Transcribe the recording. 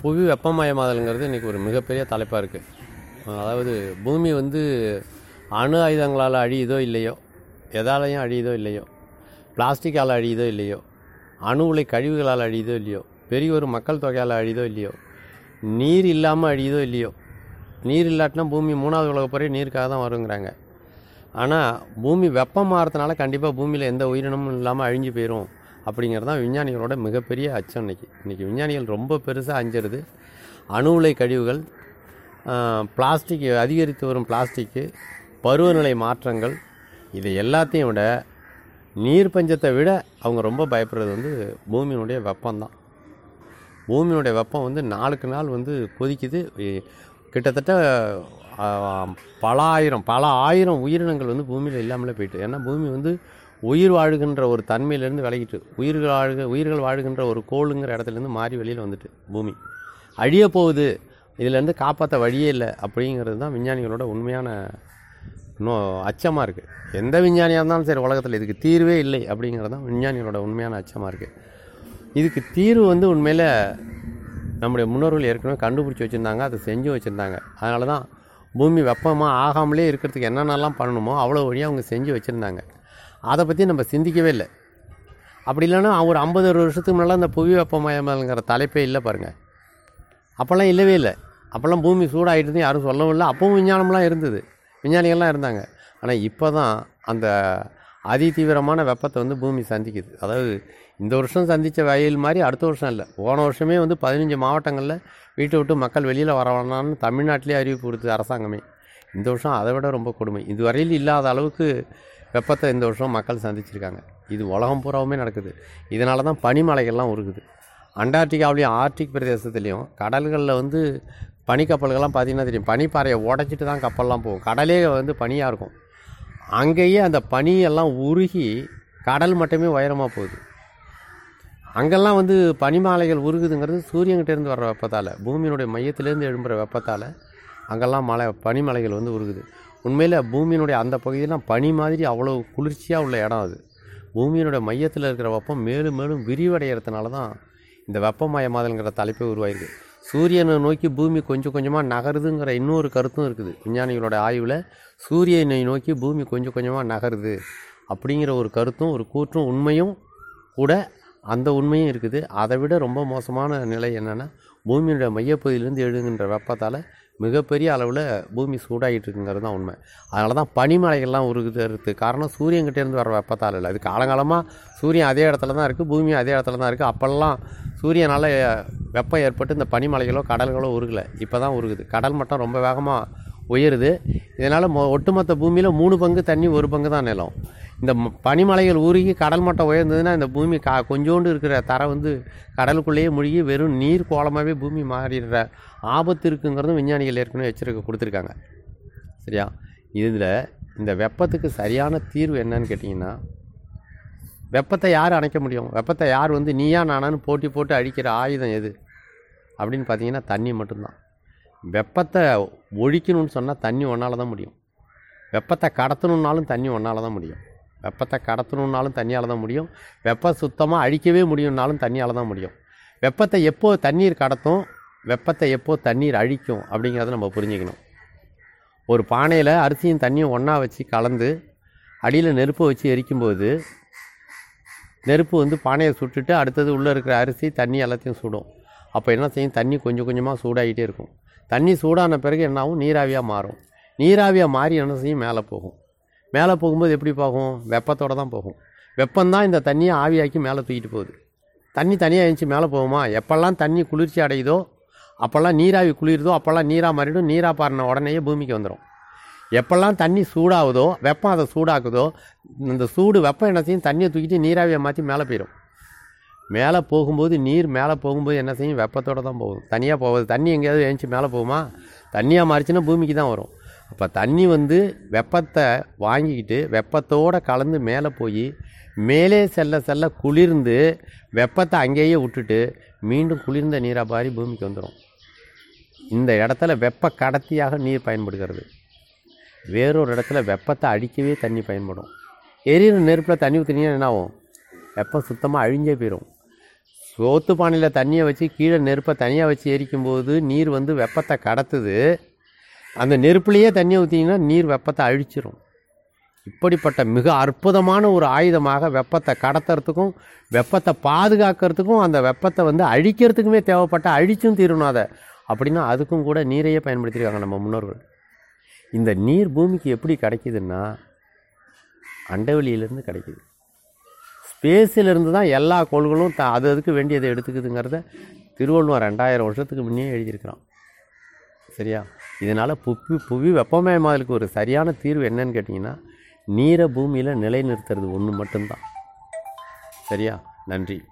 புவி வெப்பமயமாதல்ங்கிறது இன்றைக்கி ஒரு மிகப்பெரிய தலைப்பாக இருக்குது அதாவது பூமி வந்து அணு ஆயுதங்களால் அழியுதோ இல்லையோ எதாலையும் அழியுதோ இல்லையோ பிளாஸ்டிக்கால் அழியுதோ இல்லையோ அணு உலை கழிவுகளால் அழியுதோ இல்லையோ பெரிய ஒரு மக்கள் தொகையால் அழியுதோ இல்லையோ நீர் இல்லாமல் அழியுதோ இல்லையோ நீர் இல்லாட்டினா பூமி மூணாவது உலக பிறகு நீருக்காக தான் வருங்கிறாங்க. ஆனால் பூமி வெப்பம் மாறதுனால கண்டிப்பாக பூமியில் எந்த உயிரினமும் இல்லாமல் அழிஞ்சு போயிடும் அப்படிங்கிறது தான் விஞ்ஞானிகளோட மிகப்பெரிய அச்சம் இன்னைக்கு. இன்றைக்கி விஞ்ஞானிகள் ரொம்ப பெருசாக அஞ்சிருது அணு உலை கழிவுகள் பிளாஸ்டிக் அதிகரித்து வரும் பிளாஸ்டிக்கு பருவநிலை மாற்றங்கள் இது எல்லாத்தையும் விட நீர் பஞ்சத்தை விட அவங்க ரொம்ப பயப்படுறது வந்து பூமியினுடைய வெப்பம்தான். பூமியினுடைய வெப்பம் வந்து நாளுக்கு நாள் வந்து கொதிக்குது. கிட்டத்தட்ட பல ஆயிரம் பல ஆயிரம் உயிரினங்கள் வந்து பூமியில் இல்லாமலே போயிட்டு ஏன்னா பூமி வந்து உயிர் வாழ்கின்ற ஒரு தன்மையிலேருந்து விலகிட்டு உயிர்கள் வாழுக உயிர்கள் வாழுகின்ற ஒரு கோளுங்கிற இடத்துலேருந்து மாறி வெளியில் வந்துட்டு பூமி. அழிய போகுது இதுலேருந்து காப்பாற்ற வழியே இல்லை அப்படிங்கிறது தான் விஞ்ஞானிகளோட உண்மையான நோ அச்சமாக இருக்குது எந்த விஞ்ஞானியாக இருந்தாலும் சரி உலகத்தில் இதுக்கு தீர்வே இல்லை அப்படிங்கிறது தான் விஞ்ஞானிகளோட உண்மையான அச்சமாக இருக்குது இதுக்கு தீர்வு வந்து உண்மையில் நம்முடைய முன்னோர்கள் ஏற்கனவே கண்டுபிடிச்சி வச்சுருந்தாங்க அதை செஞ்சு வச்சுருந்தாங்க. அதனால தான் பூமி வெப்பமாக ஆகாமலே இருக்கிறதுக்கு என்னென்னலாம் பண்ணணுமோ அவ்வளோ வழியாக அவங்க செஞ்சு வச்சுருந்தாங்க. அதை பற்றி நம்ம சிந்திக்கவே இல்லை. அப்படி இல்லைன்னா ஒரு ஐம்பது ஒரு வருஷத்துக்கு முன்னால் அந்த புவி வெப்பமயமலங்கிற தலைப்பே இல்லை பாருங்கள் அப்போல்லாம் இல்லவே இல்லை. அப்போல்லாம் பூமி சூடாகிட்டு யாரும் சொல்லவும் இல்லை. அப்பவும் விஞ்ஞானம்லாம் இருந்தது. விஞ்ஞானிகள்லாம் இருந்தாங்க. ஆனால் இப்போ தான் அந்த அதி தீவிரமான வெப்பத்தை வந்து பூமி சந்திக்குது. அதாவது இந்த வருஷம் சந்தித்த வயல் மாதிரி அடுத்த வருஷம் இல்லை. போன வருஷமே வந்து பதினஞ்சு மாவட்டங்களில் வீட்டை விட்டு மக்கள் வெளியில் வர வேணாம்னு தமிழ்நாட்டிலே அறிவிப்பு கொடுத்தது அரசாங்கமே. இந்த வருஷம் அதை விட ரொம்ப கொடுமை. இதுவரையில் இல்லாத அளவுக்கு வெப்பத்தை இந்த வருஷம் மக்கள் சந்திச்சிருக்காங்க. இது உலகம் பூராவுமே நடக்குது. இதனால தான் பனிமலைகள்லாம் உருகுது. அண்டார்டிகாவிலையும் ஆர்டிக் பிரதேசத்துலேயும் கடல்களில் வந்து பனிக்கப்பல்கள்லாம் பார்த்தீங்கன்னா தெரியும். பனிப்பாறையை உடைச்சிட்டு தான் கப்பல்லாம் போகும். கடலே வந்து பனியாக இருக்கும். அங்கேயே அந்த பனியெல்லாம் உருகி கடல் மட்டுமே உயரமாக போகுது. அங்கெல்லாம் வந்து பனிமாலைகள் உருகுதுங்கிறது சூரியன்கிட்டேருந்து வர்ற வெப்பத்தால் பூமியினுடைய மையத்திலேருந்து எழும்புற வெப்பத்தால் அங்கெல்லாம் மலை பனிமலைகள் வந்து உருகுது. உண்மையில் பூமியினுடைய அந்த பகுதியெல்லாம் பனி மாதிரி அவ்வளோ குளிர்ச்சியாக உள்ள இடம் அது. பூமியினுடைய மையத்தில் இருக்கிற வெப்பம் மேலும் மேலும் விரிவடைகிறதுனால தான் இந்த வெப்பமயமாதல்ங்கிற தலைப்பே உருவாயிருக்கு. சூரியனை நோக்கி பூமி கொஞ்சம் கொஞ்சமாக நகருதுங்கிற இன்னொரு கருத்தும் இருக்குது. விஞ்ஞானிகளோட ஆய்வில் சூரியனை நோக்கி பூமி கொஞ்சம் கொஞ்சமாக நகருது அப்படிங்கிற ஒரு கருத்தும் ஒரு கூற்றும் உண்மையும் கூட அந்த உண்மையும் இருக்குது. அதை விட ரொம்ப மோசமான நிலை என்னென்னா பூமியினுடைய மையப்பகுதியிலேருந்து எழுகின்ற வெப்பத்தால் மிகப்பெரிய அளவில் பூமி சூடாகிட்டு இருக்குங்கிறது தான் உண்மை. அதனால தான் பனிமலைகள்லாம் உருகுதுறதுக்கு காரணம் சூரியன்கிட்டேருந்து வர வெப்பத்தால் இல்லை. அது காலங்காலமாக சூரியன் அதே இடத்துல தான் இருக்குது பூமியும் அதே இடத்துல தான் இருக்குது அப்போல்லாம் சூரியனால் வெப்பம் ஏற்பட்டு இந்த பனிமலைகளோ கடல்களோ உருகலை. இப்போ தான் உருகுது. கடல் மட்டும் ரொம்ப வேகமாக உயருது. இதனால் மொ ஒட்டுமொத்த பூமியில் மூணு பங்கு தண்ணி ஒரு பங்கு தான் நிலம். இந்த பனிமலைகள் உருகி கடல் மட்டம் உயர்ந்ததுன்னா இந்த பூமி கா கொஞ்சோண்டு இருக்கிற தரை வந்து கடலுக்குள்ளேயே மூழ்கி வெறும் நீர் கோலமாகவே பூமி மாறிடுற ஆபத்து இருக்குங்கிறதும் விஞ்ஞானிகள் ஏற்கனவே எச்சரிக்கை கொடுத்துருக்காங்க. சரியா? இதில் இந்த வெப்பத்துக்கு சரியான தீர்வு என்னன்னு கேட்டிங்கன்னா வெப்பத்தை யார் அணைக்க முடியும்? வெப்பத்தை யார் வந்து நீயா நானான்னு போட்டி போட்டு அடிக்கிற ஆயுதம் எது? அப்படின்னு பார்த்தீங்கன்னா தண்ணி மட்டும்தான். வெப்பத்தை ஒழிக்கணும்னு சொன்னால் தண்ணி ஒன்றால் தான் முடியும். வெப்பத்தை கடத்தணுன்னாலும் தண்ணி ஒன்றால் தான் முடியும். வெப்பத்தை கடத்தணுன்னாலும் தண்ணியால் தான் முடியும். வெப்பம் சுத்தமாக அழிக்கவே முடியும்னாலும் தண்ணியால் தான் முடியும். வெப்பத்தை எப்போ தண்ணீர் கடத்தும் வெப்பத்தை எப்போ தண்ணீர் அழிக்கும் அப்படிங்கிறத நம்ம புரிஞ்சுக்கணும். ஒரு பானையில் அரிசியும் தண்ணியும் ஒன்றா வச்சு கலந்து அடியில் நெருப்பை வச்சு எரிக்கும்போது நெருப்பு வந்து பானையை சுட்டுட்டு அடுத்தது உள்ளே இருக்கிற அரிசி தண்ணி எல்லாத்தையும் சுடும். அப்போ என்ன செய்யும்? தண்ணி கொஞ்சம் கொஞ்சமாக சூடாகிட்டே இருக்கும். தண்ணி சூடான பிறகு என்ன ஆகும் நீராவியாக மாறும். நீராவியாக மாறி என்ன செய்யும்? மேலே போகும். மேலே போகும்போது எப்படி போகும்? வெப்பத்தோட தான் போகும். வெப்பம்தான் இந்த தண்ணியை ஆவியாக்கி மேலே தூக்கிட்டு போகுது. தண்ணி தனியாக இருந்துச்சு மேலே போகுமா? எப்போல்லாம் தண்ணி குளிர்ச்சி அடையுதோ அப்போல்லாம் நீராவி குளிருதோ அப்போல்லாம் நீராக மாறிடும். நீராக பாறின உடனேயே பூமிக்கு வந்துடும் எப்போல்லாம் தண்ணி சூடாகுதோ வெப்பம் அதை சூடாக்குதோ இந்த சூடு வெப்பம் என்ன செய்யும்? தண்ணியை தூக்கிட்டு நீராவியை மாற்றி மேலே போயிடும் மேலே போகும்போது நீர் மேலே போகும்போது என்ன செய்யும்? வெப்பத்தோடு தான் போகும். தனியாக போகாது. தண்ணி எங்கேயாவது எழுந்துச்சி மேலே போகுமா? தண்ணியாக மாறிச்சுன்னா பூமிக்கு தான் வரும். அப்போ தண்ணி வந்து வெப்பத்தை வாங்கிக்கிட்டு வெப்பத்தோடு கலந்து மேலே போய் மேலே செல்ல செல்ல குளிர்ந்து வெப்பத்தை அங்கேயே விட்டுட்டு மீண்டும் குளிர்ந்த நீராக பாரி பூமிக்கு வந்துடும் இந்த இடத்துல வெப்ப கடத்தியாக நீர் பயன்படுகிறது. வேறொரு இடத்துல வெப்பத்தை அடிக்கவே தண்ணி பயன்படும். எரியிற நெருப்பில் தண்ணி ஊற்றினீங்கன்னா என்ன ஆகும்? வெப்பம் சுத்தமாக அழிஞ்சே போயிடும் சோத்து பானையில் தண்ணியை வச்சு கீழே நெருப்பை தனியாக வச்சு எரிக்கும்போது நீர் வந்து வெப்பத்தை கடத்துது. அந்த நெருப்புலேயே தண்ணியை ஊற்றிங்கன்னா நீர் வெப்பத்தை அழிச்சிரும். இப்படிப்பட்ட மிக அற்புதமான ஒரு ஆயுதமாக வெப்பத்தை கடத்துறதுக்கும் வெப்பத்தை பாதுகாக்கிறதுக்கும் அந்த வெப்பத்தை வந்து அழிக்கிறதுக்குமே தேவைப்பட்ட அழிச்சும் தீரணும் அதை. அப்படின்னா அதுக்கும் கூட நீரையே பயன்படுத்தியிருக்காங்க நம்ம முன்னோர்கள். இந்த நீர் பூமிக்கு எப்படி கிடைக்குதுன்னா அண்டவெளியிலேருந்து கிடைக்குது. ஸ்பேஸிலிருந்து தான் எல்லா கோள்களும் த அது அதுக்கு வேண்டியதை எடுத்துக்குதுங்கிறத திருவள்ளுவர் ரெண்டாயிரம் வருஷத்துக்கு முன்னே எழுதியிருக்கிறான். சரியா? இதனால் புவி புவி வெப்பமயமாதலுக்கு ஒரு சரியான தீர்வு என்னன்னு கேட்டிங்கன்னா நீரை பூமியில் நிலைநிறுத்துறது ஒன்று மட்டும்தான். சரியா? நன்றி.